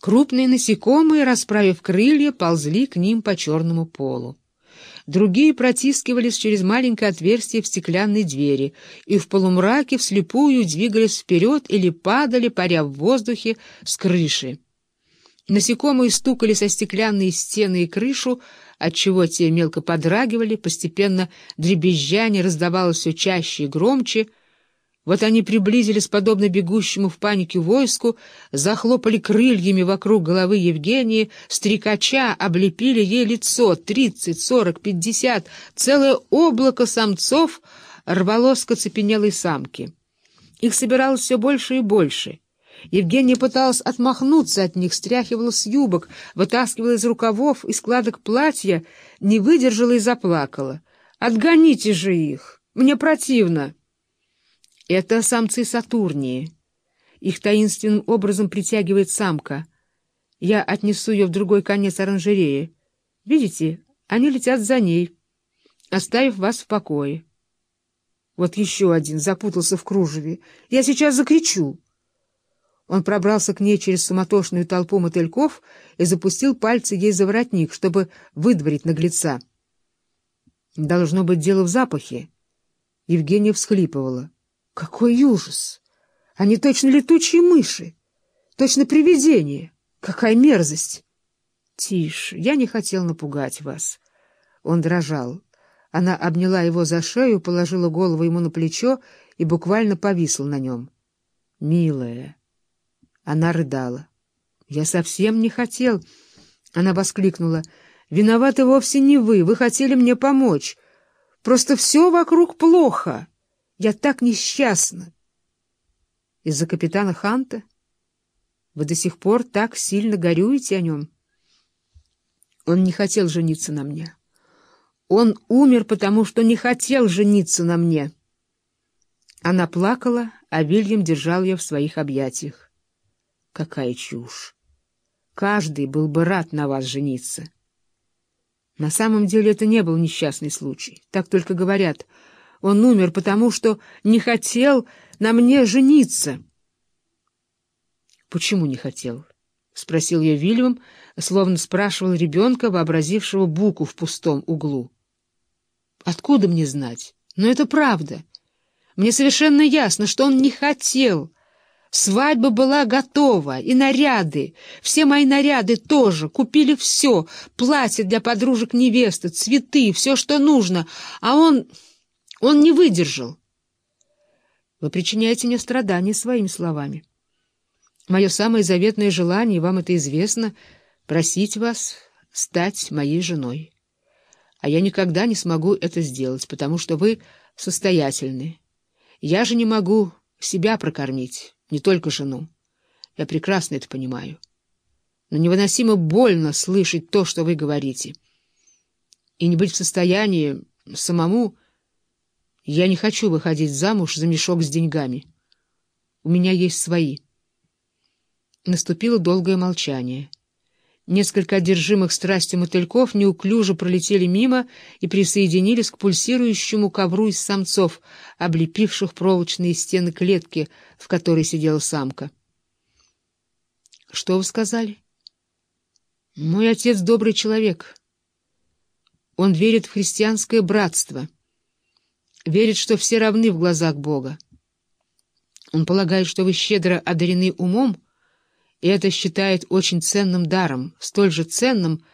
Крупные насекомые, расправив крылья, ползли к ним по черному полу. Другие протискивались через маленькое отверстие в стеклянной двери и в полумраке вслепую двигались вперед или падали, паря в воздухе с крыши. Насекомые стукали со стеклянной стены и крышу, отчего те мелко подрагивали, постепенно дребезжание раздавалось все чаще и громче — вот они приблизились, подобно бегущему в панике войску, захлопали крыльями вокруг головы Евгении, стрекача облепили ей лицо, тридцать, сорок, пятьдесят, целое облако самцов рвалось к оцепенелой самке. Их собиралось все больше и больше. Евгения пыталась отмахнуться от них, стряхивала с юбок, вытаскивала из рукавов и складок платья, не выдержала и заплакала. «Отгоните же их! Мне противно!» Это самцы Сатурнии. Их таинственным образом притягивает самка. Я отнесу ее в другой конец оранжереи. Видите, они летят за ней, оставив вас в покое. Вот еще один запутался в кружеве. Я сейчас закричу. Он пробрался к ней через суматошную толпу мотыльков и запустил пальцы ей за воротник, чтобы выдворить наглеца. Должно быть дело в запахе. Евгения всхлипывала. Какой ужас! Они точно летучие мыши, точно привидения. Какая мерзость! Тише, я не хотел напугать вас. Он дрожал. Она обняла его за шею, положила голову ему на плечо и буквально повисла на нем. «Милая!» Она рыдала. «Я совсем не хотел!» Она воскликнула. «Виноваты вовсе не вы, вы хотели мне помочь. Просто все вокруг плохо!» Я так несчастна. Из-за капитана Ханта? Вы до сих пор так сильно горюете о нем? Он не хотел жениться на мне. Он умер, потому что не хотел жениться на мне. Она плакала, а Вильям держал ее в своих объятиях. Какая чушь! Каждый был бы рад на вас жениться. На самом деле это не был несчастный случай. Так только говорят — он умер, потому что не хотел на мне жениться. — Почему не хотел? — спросил я Вильям, словно спрашивал ребенка, вообразившего буку в пустом углу. — Откуда мне знать? Но это правда. Мне совершенно ясно, что он не хотел. Свадьба была готова, и наряды, все мои наряды тоже, купили все, платье для подружек невесты, цветы, все, что нужно, а он... Он не выдержал. Вы причиняете мне страдания своими словами. Мое самое заветное желание, вам это известно, просить вас стать моей женой. А я никогда не смогу это сделать, потому что вы состоятельны. Я же не могу себя прокормить, не только жену. Я прекрасно это понимаю. Но невыносимо больно слышать то, что вы говорите. И не быть в состоянии самому... Я не хочу выходить замуж за мешок с деньгами. У меня есть свои. Наступило долгое молчание. Несколько одержимых страстью мотыльков неуклюже пролетели мимо и присоединились к пульсирующему ковру из самцов, облепивших проволочные стены клетки, в которой сидела самка. — Что вы сказали? — Мой отец добрый человек. Он верит в христианское братство — верит, что все равны в глазах Бога. Он полагает, что вы щедро одарены умом, и это считает очень ценным даром, столь же ценным,